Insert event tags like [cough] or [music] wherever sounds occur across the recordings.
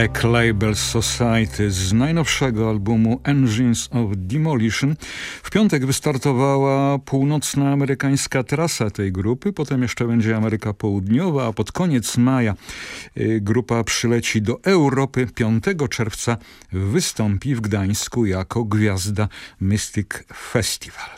Black Label Society z najnowszego albumu Engines of Demolition. W piątek wystartowała północna amerykańska trasa tej grupy, potem jeszcze będzie Ameryka Południowa, a pod koniec maja y, grupa przyleci do Europy. 5 czerwca wystąpi w Gdańsku jako gwiazda Mystic Festival.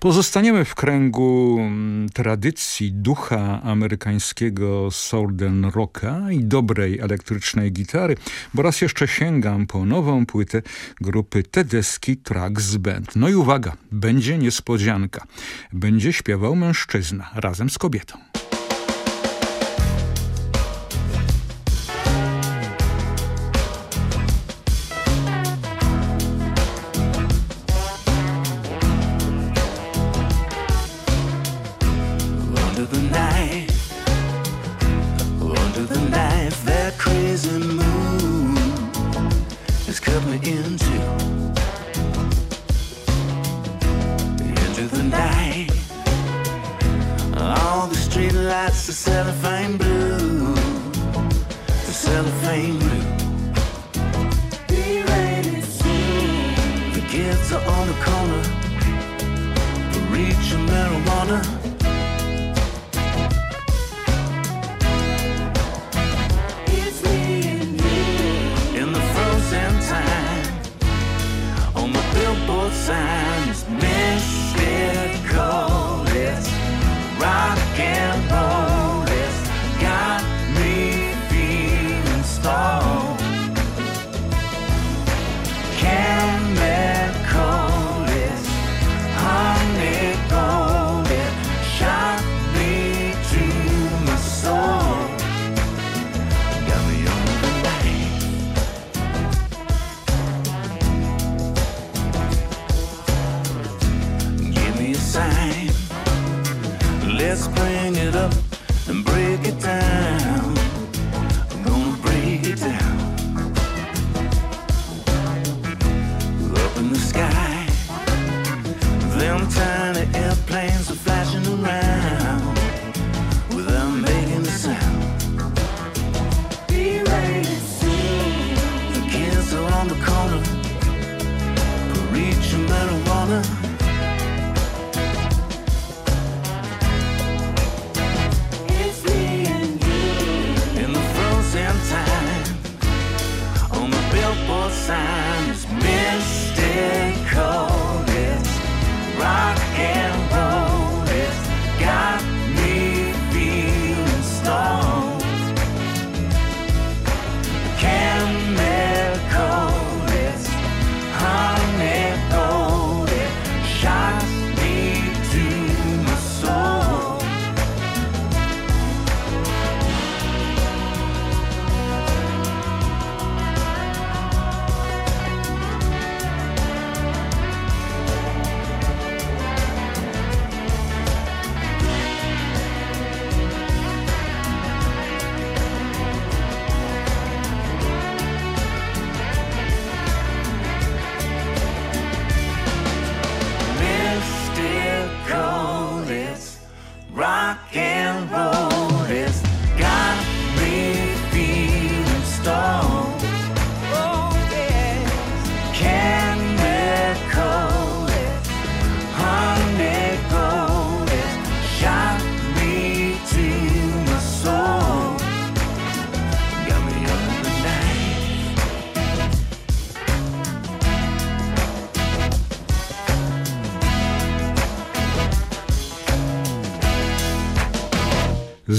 Pozostaniemy w kręgu mm, tradycji ducha amerykańskiego Southern Rocka i dobrej elektrycznej gitary, bo raz jeszcze sięgam po nową płytę grupy Tedeschi Tracks Band. No i uwaga, będzie niespodzianka. Będzie śpiewał mężczyzna razem z kobietą. cellophane blue, the cellophane blue. Be ready soon. The kids are on the corner, reach marijuana. signs, mystical. It's rock and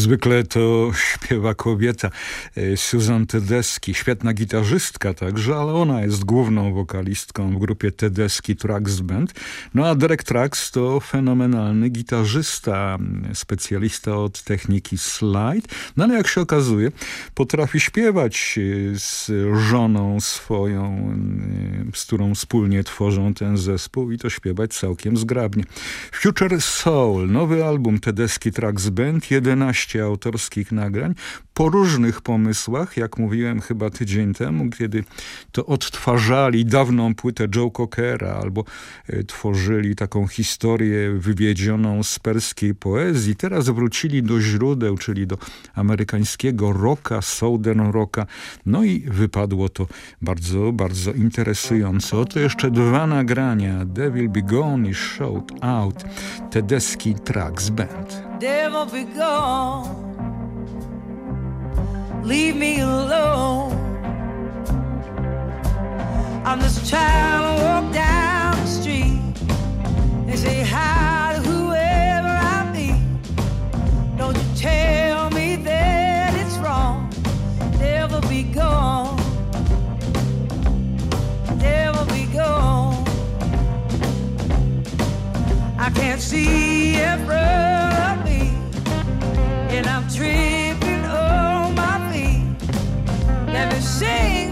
Zwykle to [laughs] śpiewa kobieta e, Susan Tedeschi, świetna gitarzystka także, ale ona jest główną wokalistką w grupie Tedeschi Trax Band. No a Derek Trax to fenomenalny gitarzysta, specjalista od techniki slide. No ale jak się okazuje, potrafi śpiewać e, z żoną swoją, e, z którą wspólnie tworzą ten zespół i to śpiewać całkiem zgrabnie. Future Soul, nowy album Tedeschi Trax Band, 11 12 autorskich nagrań po różnych pomysłach, jak mówiłem chyba tydzień temu, kiedy to odtwarzali dawną płytę Joe Cockera albo e, tworzyli taką historię wywiedzioną z perskiej poezji. Teraz wrócili do źródeł, czyli do amerykańskiego rocka, southern rocka. No i wypadło to bardzo, bardzo interesująco. Oto jeszcze dwa nagrania. Devil Be Gone i Shout Out. Tedeschi Tracks Band. Devil be gone. Leave me alone. I'm just trying to walk down the street and say hi to whoever I meet. Don't you tell me that it's wrong. Devil be gone. Devil be gone. I can't see it, and I'm tripping sing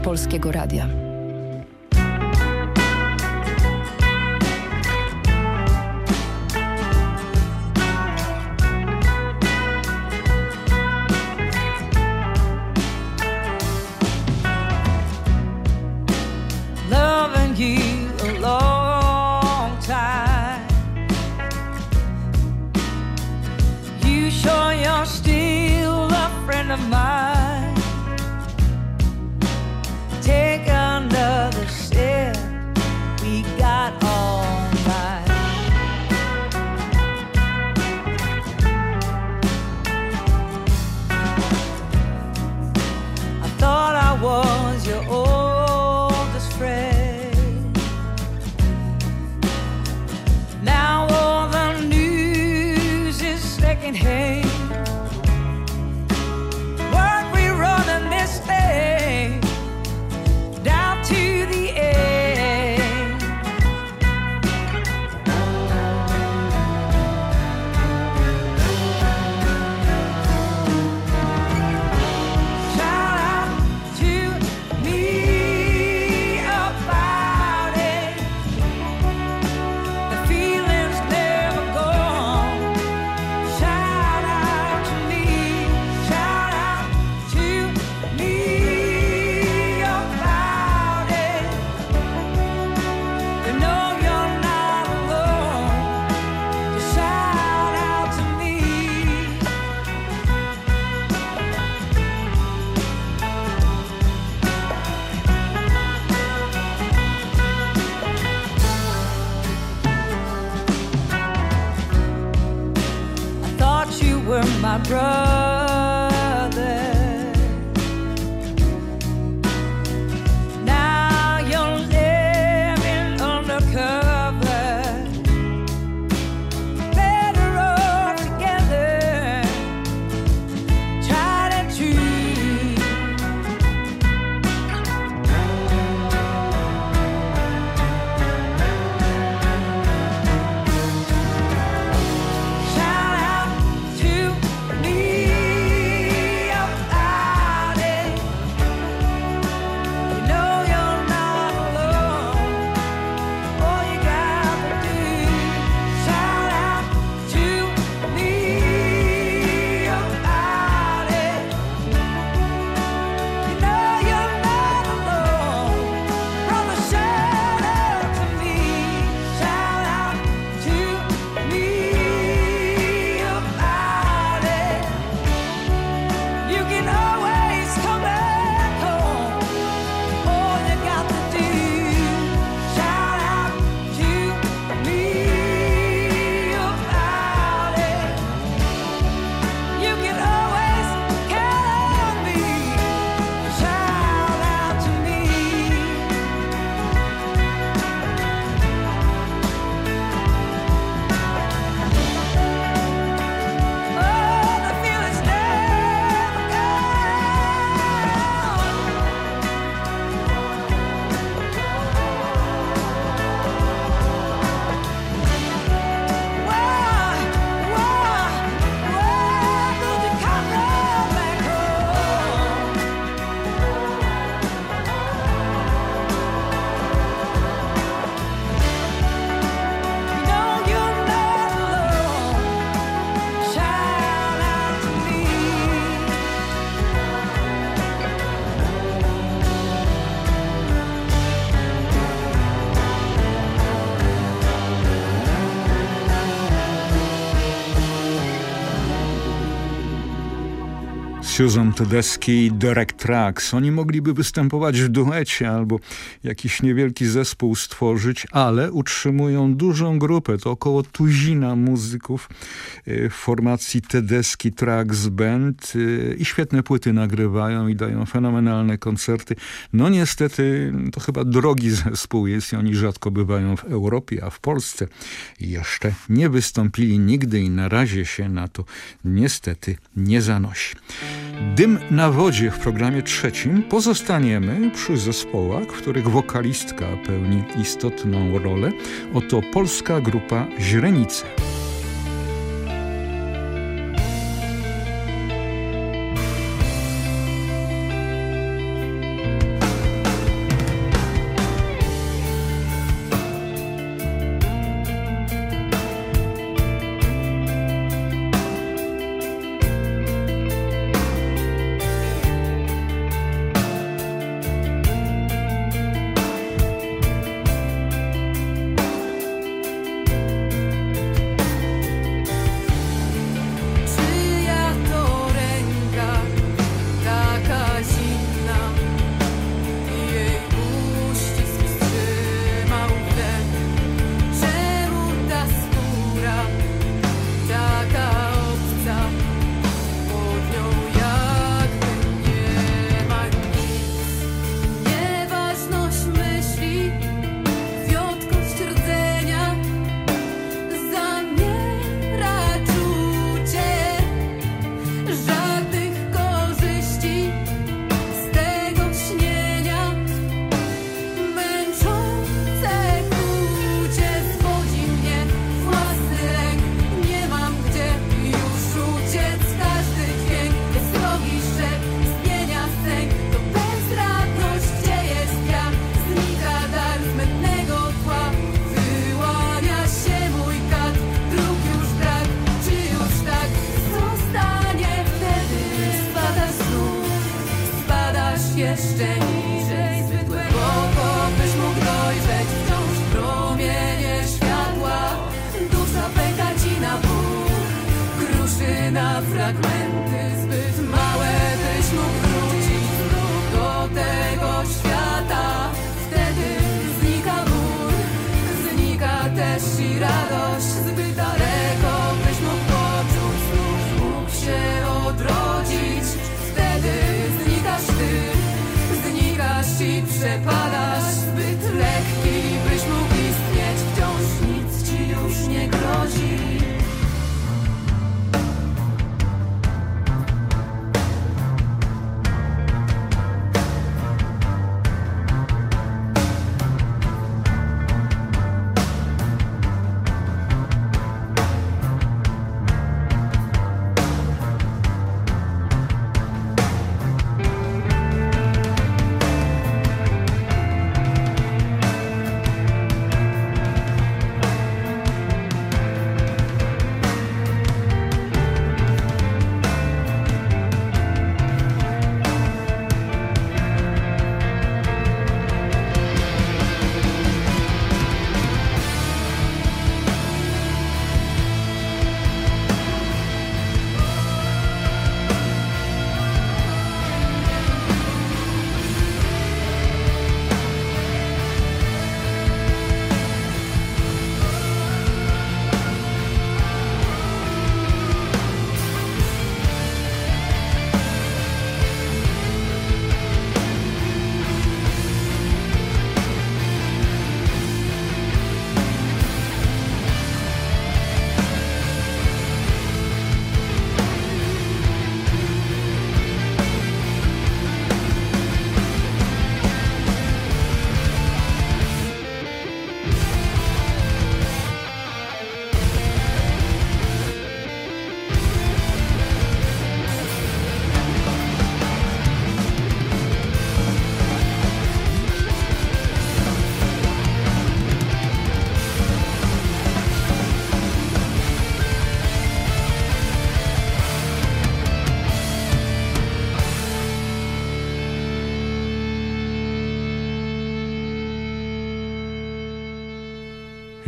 Polskiego Radia. Susan Tedeschi i Derek Trax. Oni mogliby występować w duecie albo jakiś niewielki zespół stworzyć, ale utrzymują dużą grupę. To około tuzina muzyków y, w formacji Tedeschi Trax Band y, i świetne płyty nagrywają i dają fenomenalne koncerty. No niestety to chyba drogi zespół jest i oni rzadko bywają w Europie, a w Polsce jeszcze nie wystąpili nigdy i na razie się na to niestety nie zanosi. Dym na wodzie w programie trzecim pozostaniemy przy zespołach, w których wokalistka pełni istotną rolę. Oto polska grupa Źrenice.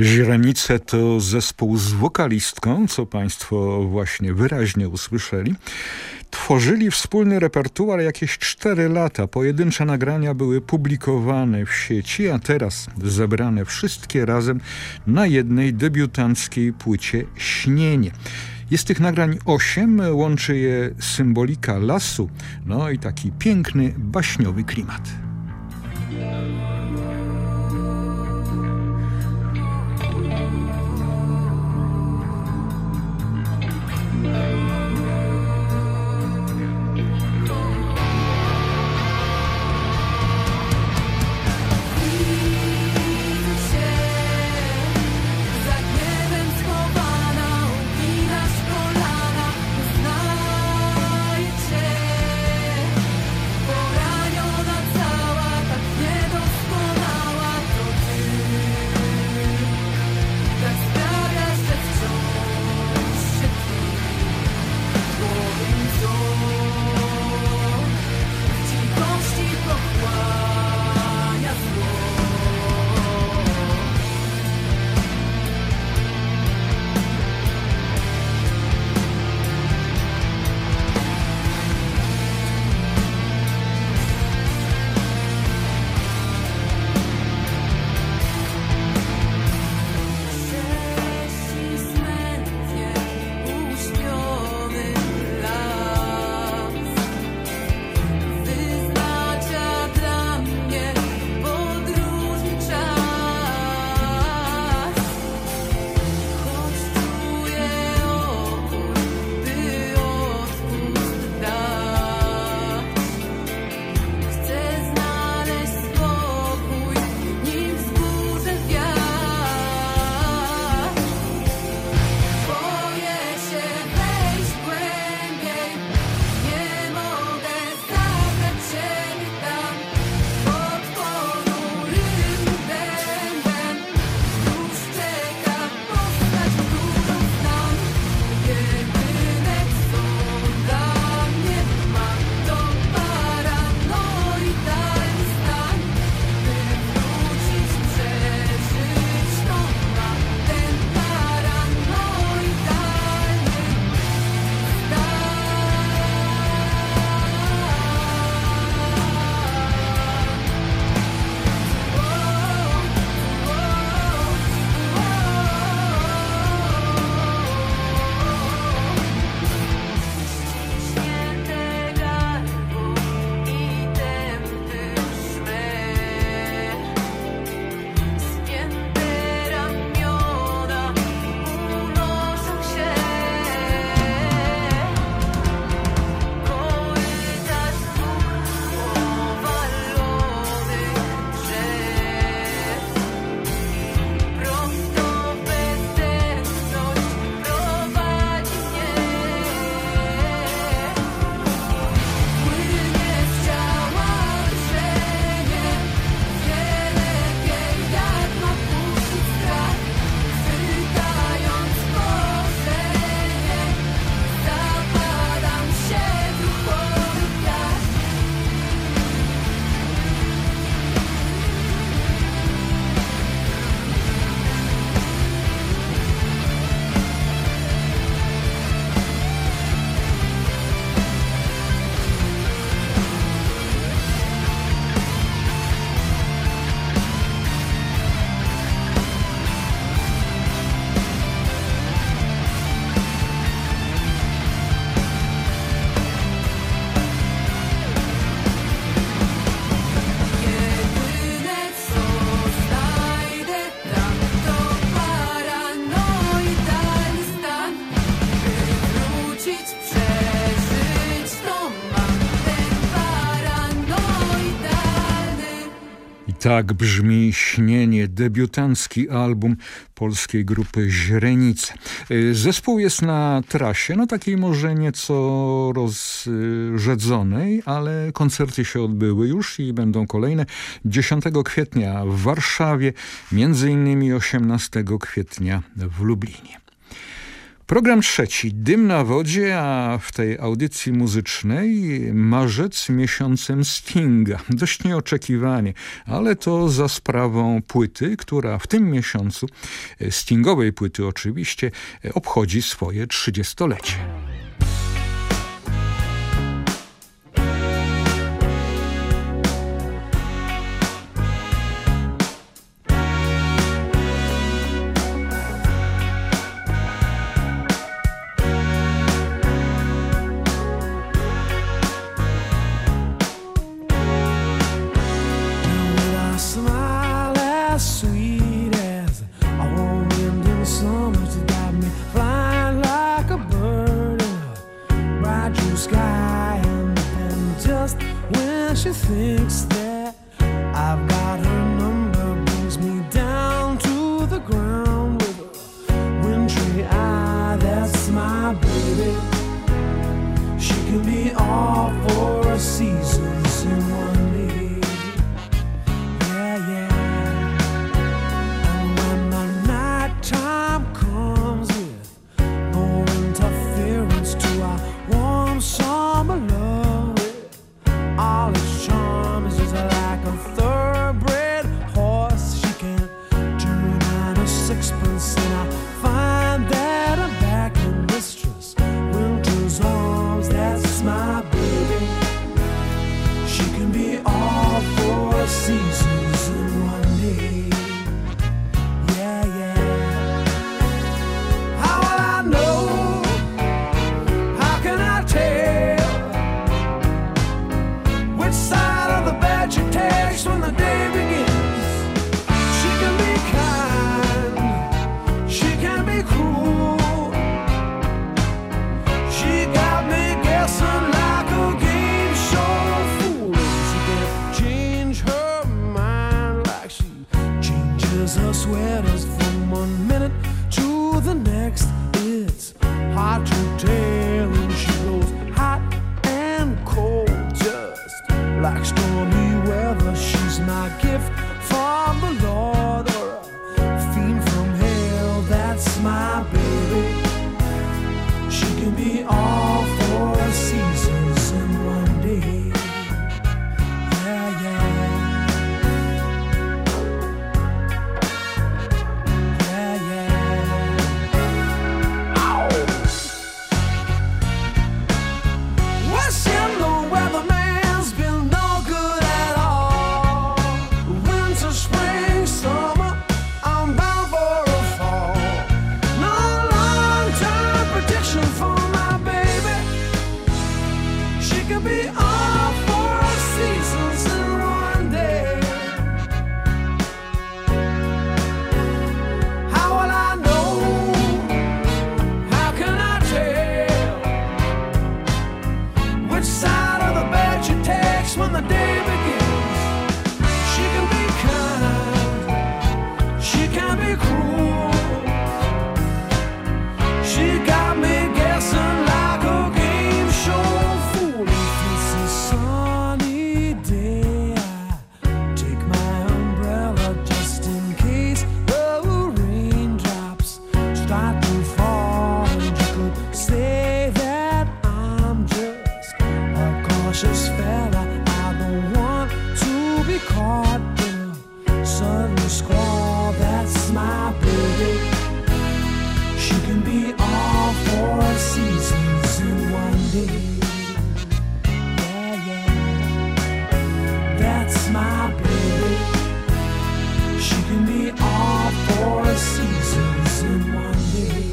Źrenice to zespół z wokalistką, co Państwo właśnie wyraźnie usłyszeli. Tworzyli wspólny repertuar jakieś 4 lata. Pojedyncze nagrania były publikowane w sieci, a teraz zebrane wszystkie razem na jednej debiutanckiej płycie Śnienie. Jest tych nagrań osiem, łączy je symbolika lasu, no i taki piękny, baśniowy klimat. Tak brzmi Śnienie, debiutancki album polskiej grupy Źrenice. Y, zespół jest na trasie, no takiej może nieco rozrzedzonej, ale koncerty się odbyły już i będą kolejne. 10 kwietnia w Warszawie, między innymi 18 kwietnia w Lublinie. Program trzeci, Dym na wodzie, a w tej audycji muzycznej marzec miesiącem Stinga. [laughs] Dość nieoczekiwanie, ale to za sprawą płyty, która w tym miesiącu, e, Stingowej płyty oczywiście, e, obchodzi swoje trzydziestolecie. Taking me all four seasons in one day.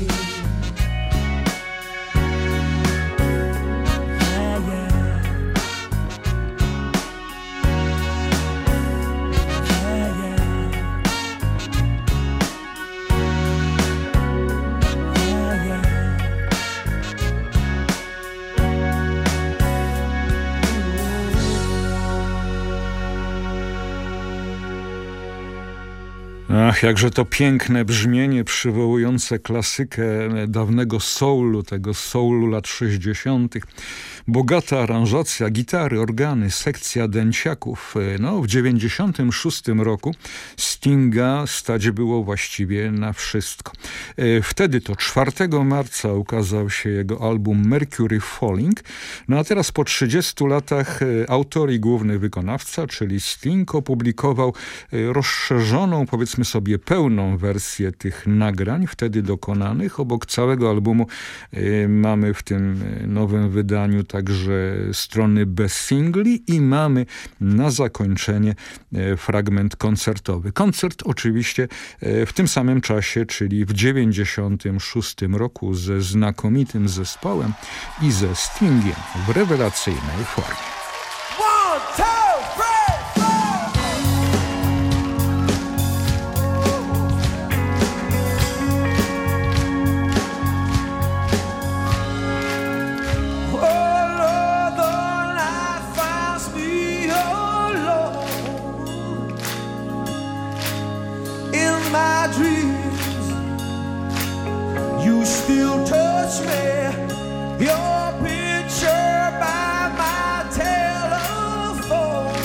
Jakże to piękne brzmienie przywołujące klasykę dawnego soulu, tego soulu lat 60. Bogata aranżacja, gitary, organy, sekcja dęciaków. No, w 96 roku Stinga stać było właściwie na wszystko. E, wtedy to 4 marca ukazał się jego album Mercury Falling. No a teraz po 30 latach e, autor i główny wykonawca, czyli Sting, opublikował e, rozszerzoną, powiedzmy sobie, pełną wersję tych nagrań wtedy dokonanych. Obok całego albumu mamy w tym nowym wydaniu także strony bez singli i mamy na zakończenie e, fragment koncertowy. Koncert oczywiście e, w tym samym czasie, czyli w 96 roku ze znakomitym zespołem i ze Stingiem w rewelacyjnej formie. You touch me. Your picture by my telephone.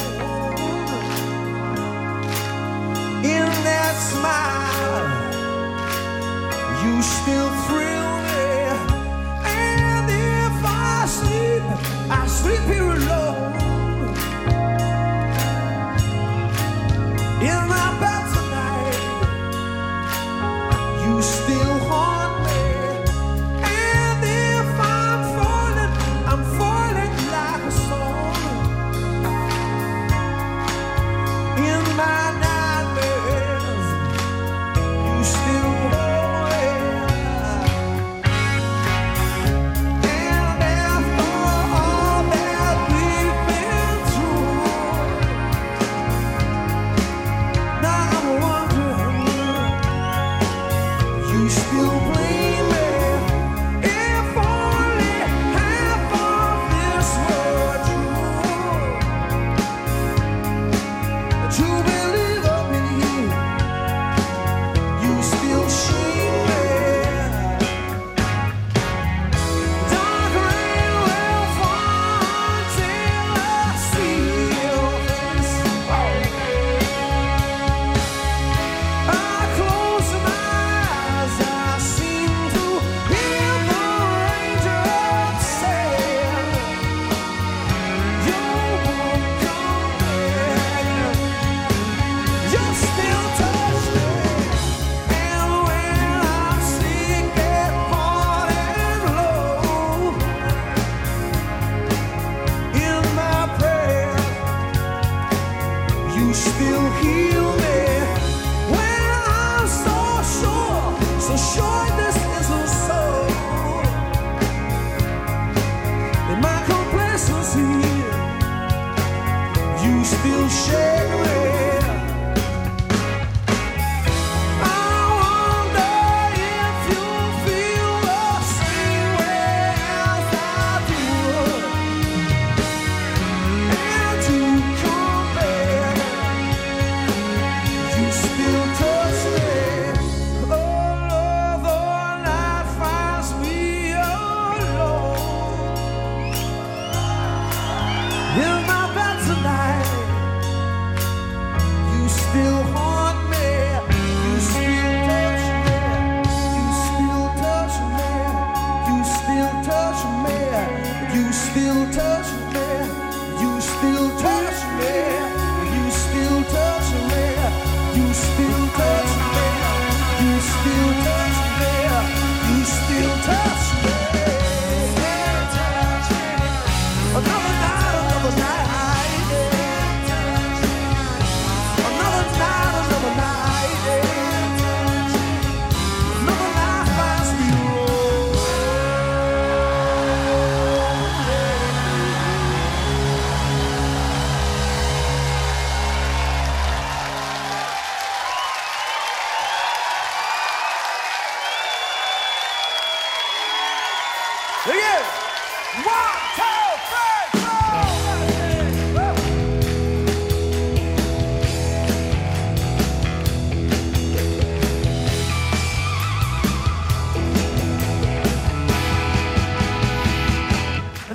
In that smile, you still thrill me. And if I sleep, I sleep here alone.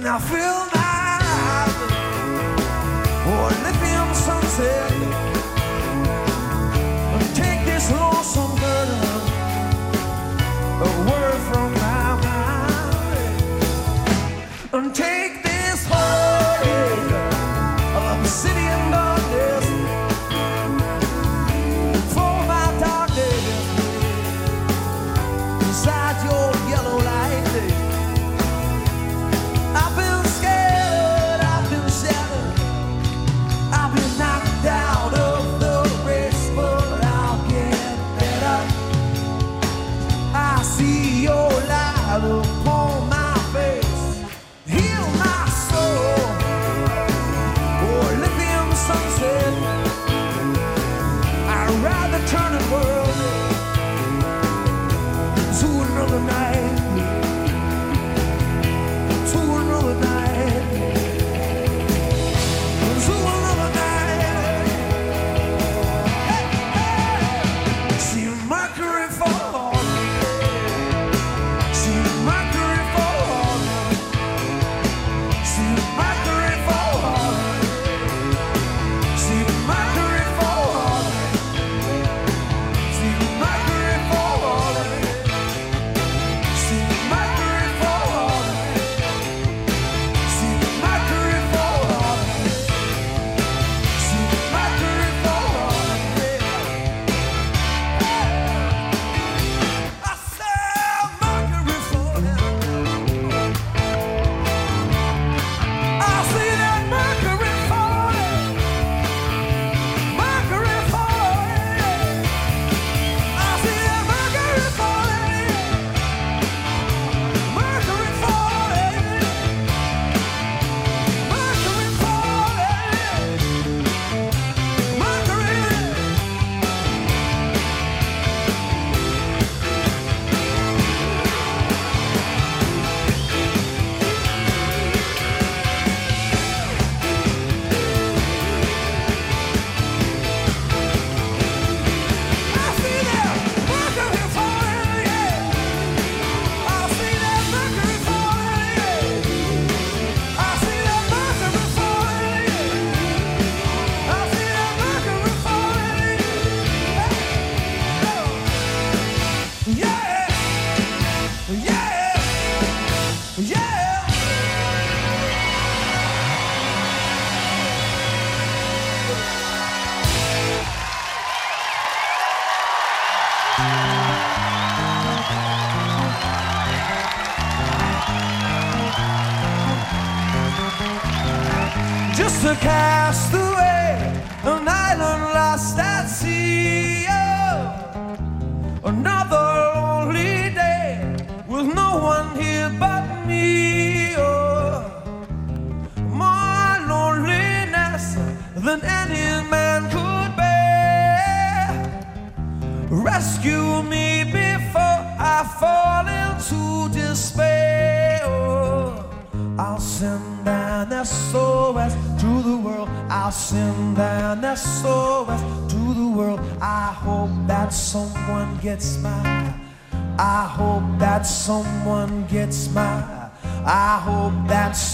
and I feel that. Oh, lithium sunset.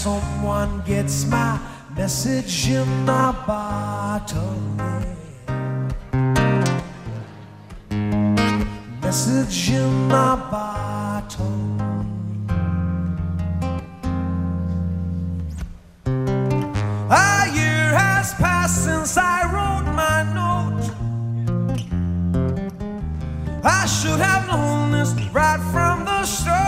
someone gets my message in my bottle. Message in my bottle. A year has passed since I wrote my note. I should have known this right from the start.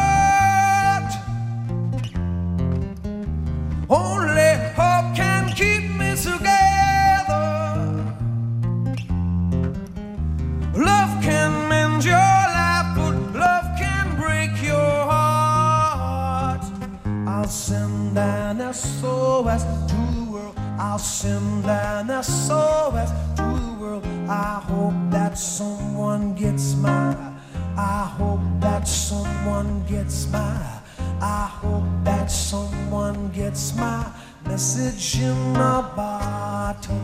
SOS to the world. I'll send an SOS to the world. I hope that someone gets my. I hope that someone gets my. I hope that someone gets my message in a bottle.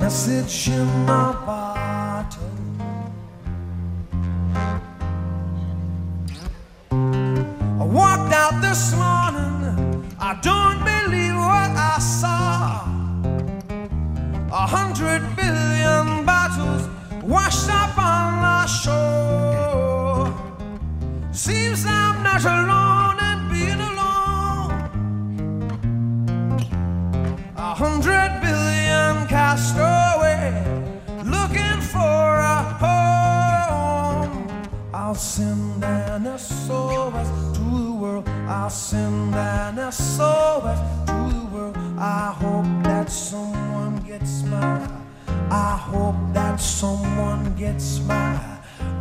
Message in a bottle. This morning, I don't believe what I saw. A hundred billion bottles washed up on the shore. Seems I'm not alone in being alone. A hundred billion cast I'll send an SOS to the world. I'll send an SOS to the world. I hope that someone gets my. I hope that someone gets my.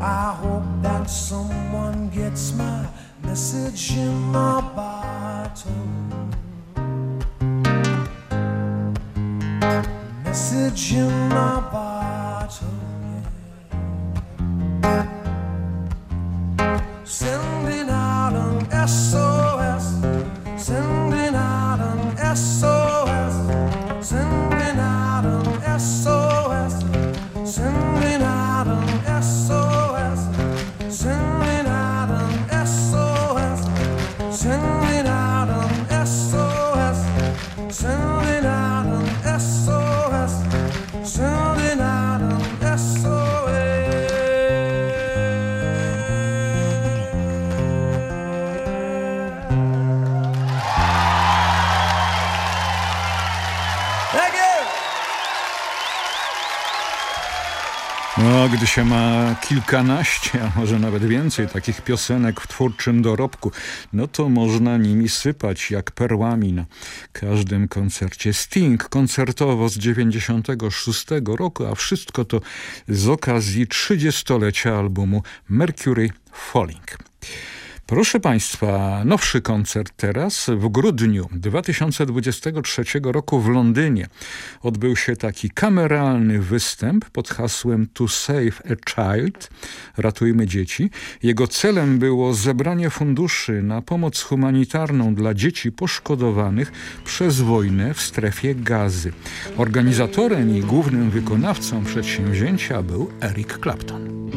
I hope that someone gets my message in my bottle. Message in my bottle. Gdy się ma kilkanaście, a może nawet więcej takich piosenek w twórczym dorobku, no to można nimi sypać jak perłami na każdym koncercie. Sting koncertowo z 96 roku, a wszystko to z okazji 30-lecia albumu Mercury Falling. Proszę Państwa, nowszy koncert teraz. W grudniu 2023 roku w Londynie odbył się taki kameralny występ pod hasłem To Save a Child, ratujmy dzieci. Jego celem było zebranie funduszy na pomoc humanitarną dla dzieci poszkodowanych przez wojnę w strefie gazy. Organizatorem i głównym wykonawcą przedsięwzięcia był Eric Clapton.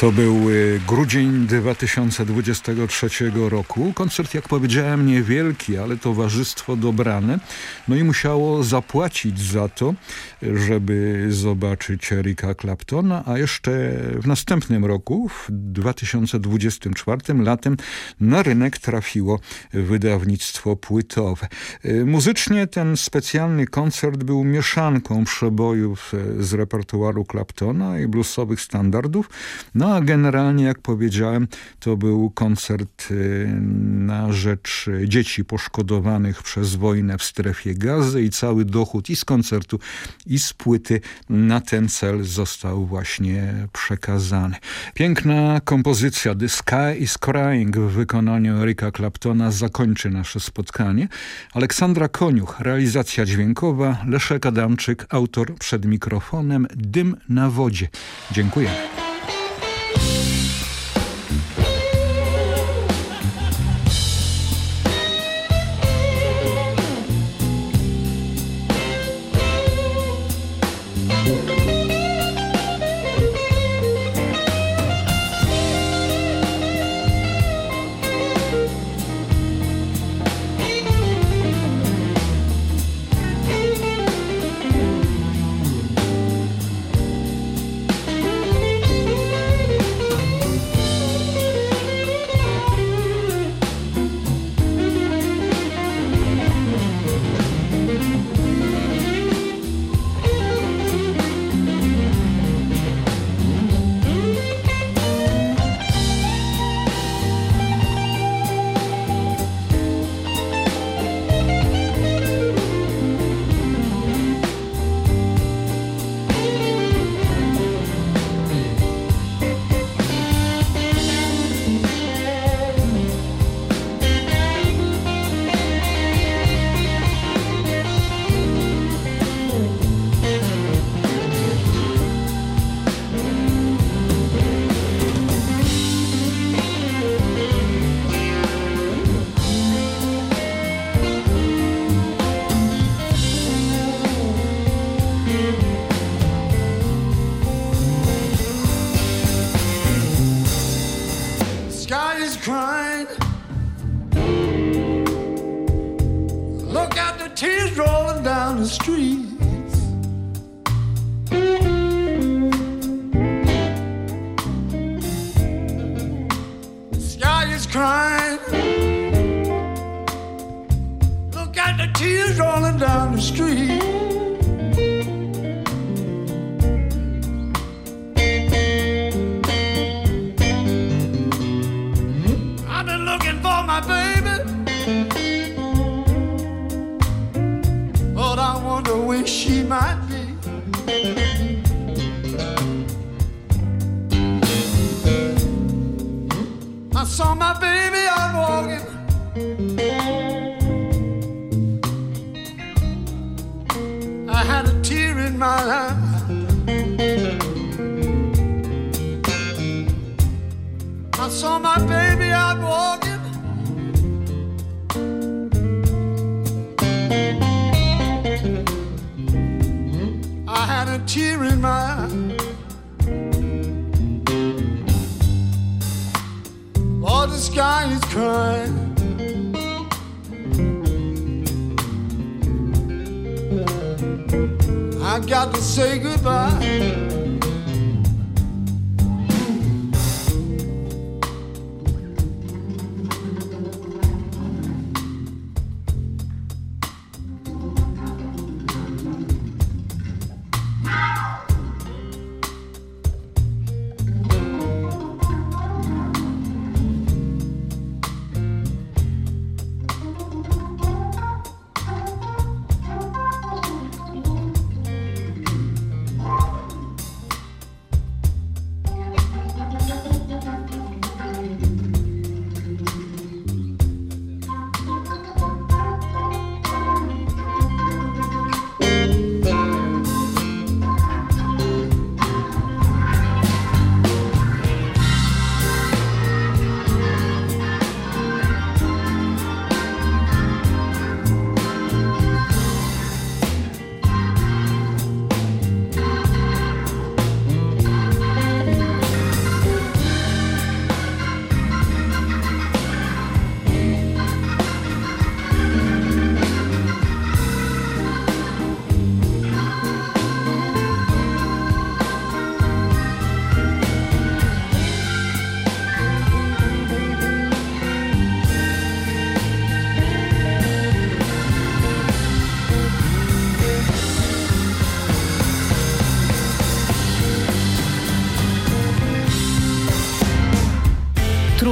To był y, grudzień 2023 roku. Koncert, jak powiedziałem, niewielki, ale towarzystwo dobrane. No i musiało zapłacić za to, żeby zobaczyć Erika Claptona, a jeszcze w następnym roku, w 2024 latem, na rynek trafiło wydawnictwo płytowe. Y, muzycznie ten specjalny koncert był mieszanką przebojów y, z repertuaru Claptona i bluesowych standardów, no a generalnie, jak powiedziałem, to był koncert y, na rzecz dzieci poszkodowanych przez wojnę w strefie gazy i cały dochód i z koncertu, i z płyty na ten cel został właśnie przekazany. Piękna kompozycja The Sky is Crying w wykonaniu Erika Claptona zakończy nasze spotkanie. Aleksandra Koniuch, realizacja dźwiękowa, Leszek Adamczyk, autor przed mikrofonem Dym na wodzie. Dziękuję.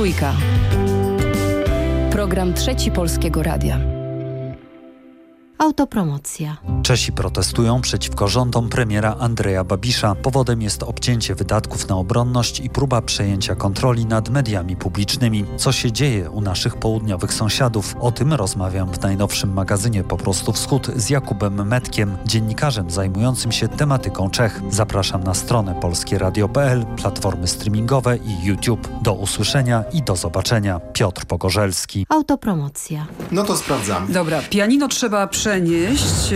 Trójka. Program Trzeci Polskiego Radia. Autopromocja. Czesi protestują przeciwko rządom premiera Andrzeja Babisza. Powodem jest obcięcie wydatków na obronność i próba przejęcia kontroli nad mediami publicznymi. Co się dzieje u naszych południowych sąsiadów? O tym rozmawiam w najnowszym magazynie Po prostu Wschód z Jakubem Metkiem, dziennikarzem zajmującym się tematyką Czech. Zapraszam na stronę polskieradio.pl, platformy streamingowe i YouTube. Do usłyszenia i do zobaczenia. Piotr Pogorzelski. Autopromocja. No to sprawdzamy. Dobra, pianino trzeba przenieść.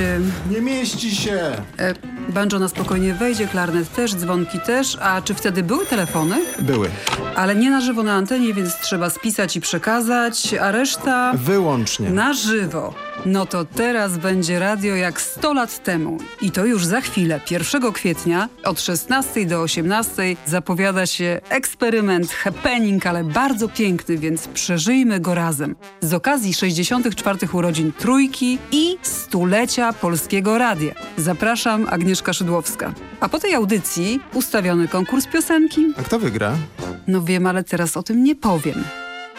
Nie mieści się. e, banjo na spokojnie wejdzie, klarnet też, dzwonki też. A czy wtedy były telefony? Były. Ale nie na żywo na antenie, więc trzeba spisać i przekazać, a reszta Wyłącznie. na żywo. No to teraz będzie radio jak 100 lat temu. I to już za chwilę, 1 kwietnia od 16 do 18 zapowiada się eksperyment, happening, ale bardzo piękny, więc przeżyjmy go razem. Z okazji 64 urodzin Trójki i stulecia Polskiego Radia. Zapraszam, Agnieszka Szydłowska. A po tej audycji ustawiony konkurs piosenki? A kto wygra? No wiem, ale teraz o tym nie powiem.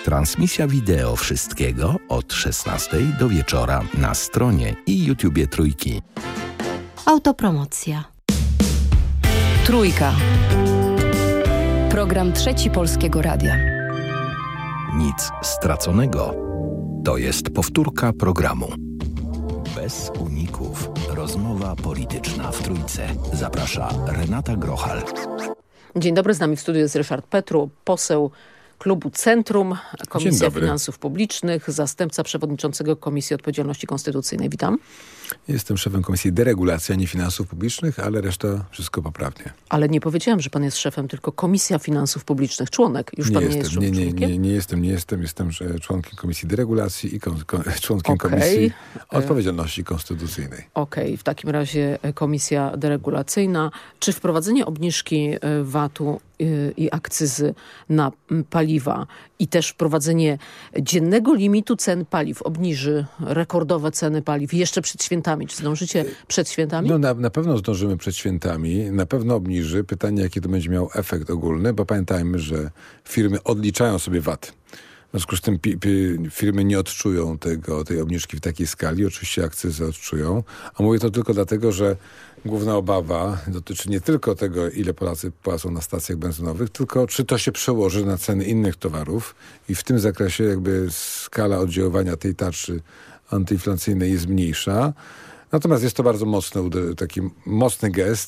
Transmisja wideo wszystkiego od 16 do wieczora na stronie i YouTubie Trójki. Autopromocja. Trójka. Program Trzeci Polskiego Radia. Nic straconego. To jest powtórka programu. Bez uników. Rozmowa polityczna w Trójce. Zaprasza Renata Grochal. Dzień dobry, z nami w studiu jest Ryszard Petru, poseł klubu Centrum, Komisja. Finansów Publicznych, zastępca przewodniczącego Komisji Odpowiedzialności Konstytucyjnej. Witam. Jestem szefem Komisji Deregulacji, a nie Finansów Publicznych, ale reszta wszystko poprawnie. Ale nie powiedziałem, że pan jest szefem, tylko Komisja Finansów Publicznych. Członek. Już nie pan jestem, nie jest nie, nie, członkiem? nie, nie jestem, nie jestem. Jestem członkiem Komisji Deregulacji i kon, kon, [laughs] członkiem Okej. Komisji E. Odpowiedzialności Konstytucyjnej. Okej, w takim razie Komisja Deregulacyjna. Czy wprowadzenie obniżki e, VAT-u e, i akcyzy na paliwa i też wprowadzenie dziennego limitu cen paliw obniży rekordowe ceny paliw jeszcze przed świętami? Czy zdążycie przed świętami? No na, na pewno zdążymy przed świętami, na pewno obniży. Pytanie, jaki to będzie miał efekt ogólny, bo pamiętajmy, że firmy odliczają sobie VAT. W związku z tym firmy nie odczują tego, tej obniżki w takiej skali. Oczywiście akcyzy odczują. A mówię to tylko dlatego, że główna obawa dotyczy nie tylko tego, ile Polacy płacą na stacjach benzynowych, tylko czy to się przełoży na ceny innych towarów. I w tym zakresie jakby skala oddziaływania tej tarczy antyinflacyjnej jest mniejsza. Natomiast jest to bardzo mocny, taki mocny gest